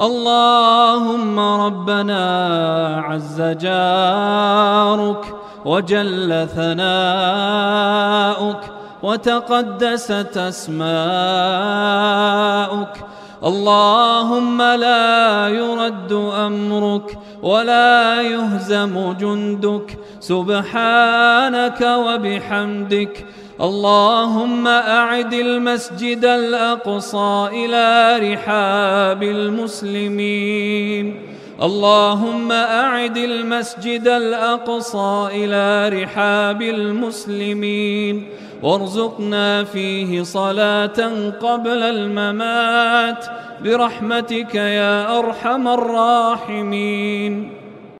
اللهم ربنا عز جارك وجل ثناؤك وتقدست اسماؤك اللهم لا يرد أمرك ولا يهزم جندك. سبحانك وبحمدك. اللهم أعد المسجد الأقصى إلى رحاب المسلمين. اللهم أعد المسجد الأقصى إلى رحاب المسلمين وارزقنا فيه صلاة قبل الممات برحمتك يا أرحم الراحمين.